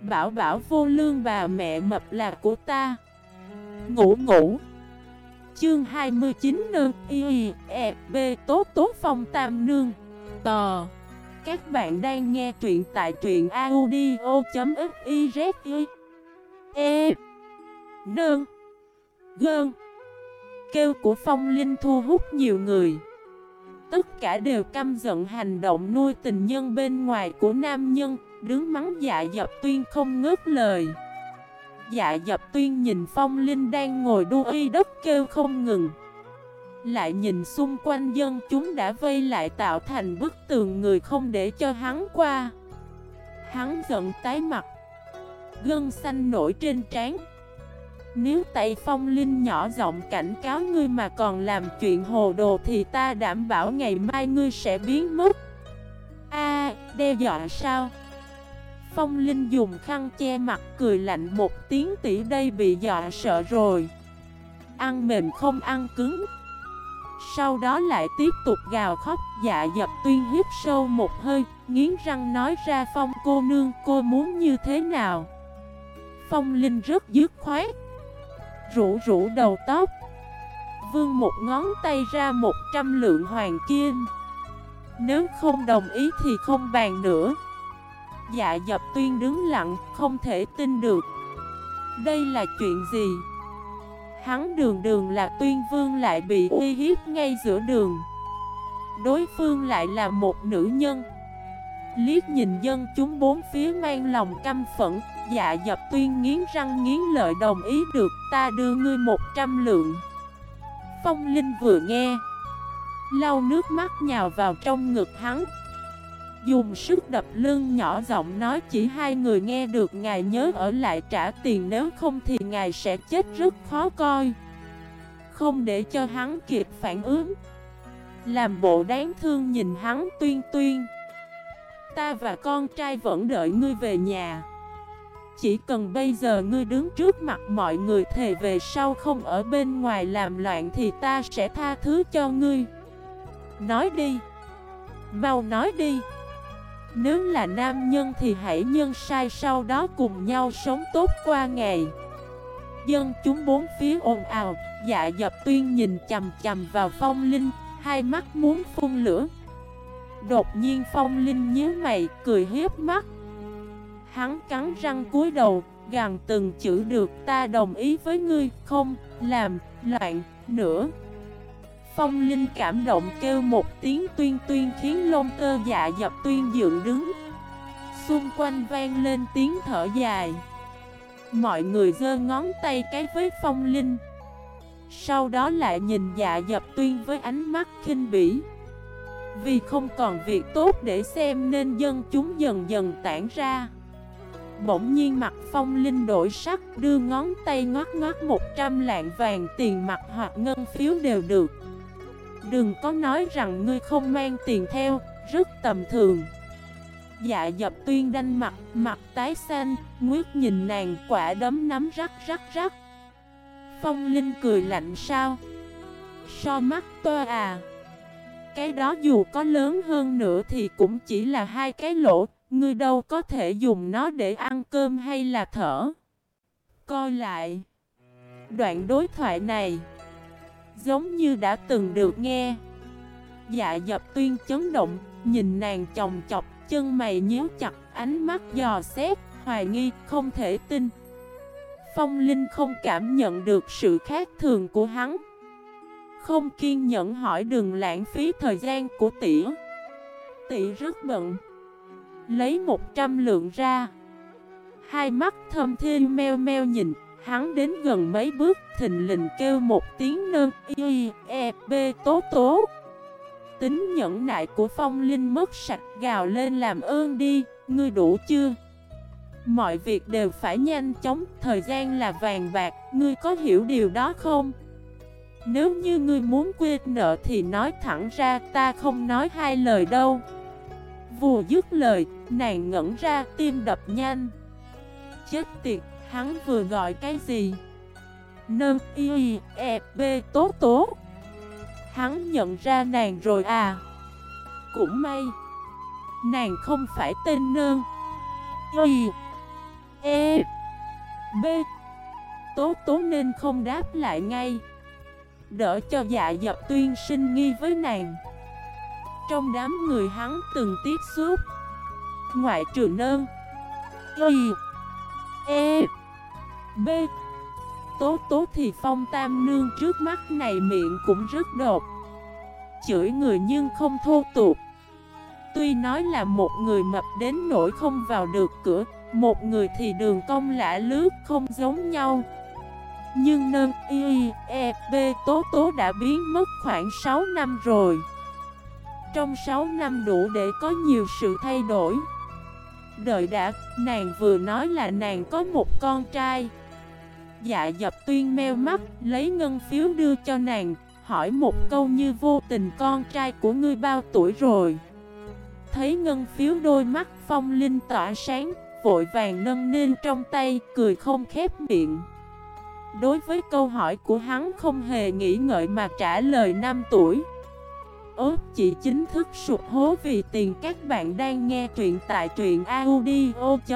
Bảo bảo vô lương bà mẹ mập là của ta. Ngủ ngủ. Chương 29 nương y e b tố tố phong tam nương. Tò. Các bạn đang nghe truyện tại truyện audio.xyz E. Nương. Gơn. Kêu của phong linh thu hút nhiều người. Tất cả đều căm giận hành động nuôi tình nhân bên ngoài của nam nhân. Đứng mắng dạ dập tuyên không ngớt lời. Dạ dập tuyên nhìn phong linh đang ngồi đu y đất kêu không ngừng. Lại nhìn xung quanh dân chúng đã vây lại tạo thành bức tường người không để cho hắn qua. Hắn giận tái mặt. Gân xanh nổi trên trán. Nếu tay phong linh nhỏ giọng cảnh cáo ngươi mà còn làm chuyện hồ đồ Thì ta đảm bảo ngày mai ngươi sẽ biến mất. A, đe dọa sao? Phong Linh dùng khăn che mặt cười lạnh một tiếng tỷ đây bị dọa sợ rồi. Ăn mềm không ăn cứng. Sau đó lại tiếp tục gào khóc dạ dập tuyên hít sâu một hơi, Nghiến răng nói ra, Phong cô nương, cô muốn như thế nào? Phong Linh rất dứt khoát, Rủ rủ đầu tóc Vương một ngón tay ra một trăm lượng hoàng kim. Nếu không đồng ý thì không bàn nữa. Dạ dập tuyên đứng lặng, không thể tin được. Đây là chuyện gì? Hắn đường đường là tuyên vương lại bị uy hiếp ngay giữa đường. Đối phương lại là một nữ nhân. Liếc nhìn dân chúng bốn phía mang lòng căm phẫn Dạ dập tuyên nghiến răng nghiến lợi đồng ý được Ta đưa ngươi một trăm lượng. Phong Linh vừa nghe Lau nước mắt nhào vào trong ngực hắn. Dùng sức đập lưng nhỏ giọng nói chỉ hai người nghe được, ngài nhớ ở lại trả tiền, nếu không thì ngài sẽ chết rất khó coi. Không để cho hắn kịp phản ứng. Làm bộ đáng thương nhìn hắn tuyên tuyên. Ta và con trai vẫn đợi ngươi về nhà. Chỉ cần bây giờ ngươi đứng trước mặt mọi người thề về sau không ở bên ngoài làm loạn thì ta sẽ tha thứ cho ngươi. Nói đi. Mau nói đi nếu là nam nhân thì hãy nhân sai sau đó cùng nhau sống tốt qua ngày. Dân chúng bốn phía ồn ào Dạ dập tuyên nhìn chầm chầm vào phong linh, Hai mắt muốn phun lửa. Đột nhiên phong linh nhíu mày, cười hiếp mắt. Hắn cắn răng cúi đầu Gằn từng chữ được, ta đồng ý với ngươi, Không làm loạn nữa. Phong Linh cảm động kêu một tiếng tuyên tuyên khiến lông tơ dạ dập tuyên dựng đứng. Xung quanh vang lên tiếng thở dài. Mọi người giơ ngón tay cái với Phong Linh. Sau đó lại nhìn dạ dập tuyên với ánh mắt khinh bỉ. Vì không còn việc tốt để xem nên dân chúng dần dần tản ra. Bỗng nhiên mặt phong linh đổi sắc, đưa ngón tay ngót ngót 100 lạng vàng tiền mặt hoặc ngân phiếu đều được. Đừng có nói rằng ngươi không mang tiền theo, rất tầm thường. Dạ dập tuyên đanh mặt, mặt tái xanh, nguyết nhìn nàng quả đấm nắm rắc rắc rắc. Phong Linh cười lạnh sao? So mắt toa à. Cái đó dù có lớn hơn nữa thì cũng chỉ là hai cái lỗ Ngươi đâu có thể dùng nó để ăn cơm hay là thở. Coi lại Đoạn đối thoại này. Giống như đã từng được nghe. Dạ dập tuyên chấn động, Nhìn nàng chồng chọc, Chân mày nhíu chặt, Ánh mắt dò xét, Hoài nghi, không thể tin. Phong Linh không cảm nhận được sự khác thường của hắn. Không kiên nhẫn hỏi đừng lãng phí thời gian của tỷ Tỷ rất bận. Lấy 100 lượng ra. Hai mắt thâm thiên meo meo nhìn. Hắn đến gần mấy bước, thình lình kêu một tiếng nơ y e b tố tố. Tính nhẫn nại của phong linh mất sạch, gào lên làm ơn đi, Ngươi đủ chưa? Mọi việc đều phải nhanh chóng, Thời gian là vàng bạc, Ngươi có hiểu điều đó không? Nếu như ngươi muốn quên nợ thì nói thẳng ra, Ta không nói hai lời đâu. Vừa dứt lời, Nàng ngẩn ra, tim đập nhanh. Chết tiệt! Hắn vừa gọi cái gì? Nâng y e b tố tố. Hắn nhận ra nàng rồi à. Cũng may, Nàng không phải tên nương Y E B Tố tố nên không đáp lại ngay. Đỡ cho dạ dập tuyên sinh nghi với nàng. Trong đám người hắn từng tiếp xúc, Ngoại trừ nơn Y E B. Tố tố thì phong tam nương trước mắt này miệng cũng rất đột. Chửi người nhưng không thô tục. Tuy nói là một người mập đến nỗi không vào được cửa Một người thì đường cong lạ lướt không giống nhau. Nhưng nâng y e b tố tố đã biến mất khoảng 6 năm rồi. Trong 6 năm đủ để có nhiều sự thay đổi. Đợi đã, nàng vừa nói là nàng có một con trai. Dạ dập tuyên meo mắt, lấy ngân phiếu đưa cho nàng Hỏi một câu như vô tình con trai của ngươi bao tuổi rồi? Thấy ngân phiếu đôi mắt phong linh tỏa sáng Vội vàng nâng niên trong tay, cười không khép miệng. Đối với câu hỏi của hắn không hề nghĩ ngợi mà trả lời 5 tuổi. Ớt chỉ chính thức sụp hố vì tiền các bạn đang nghe truyện tại truyện audio.fif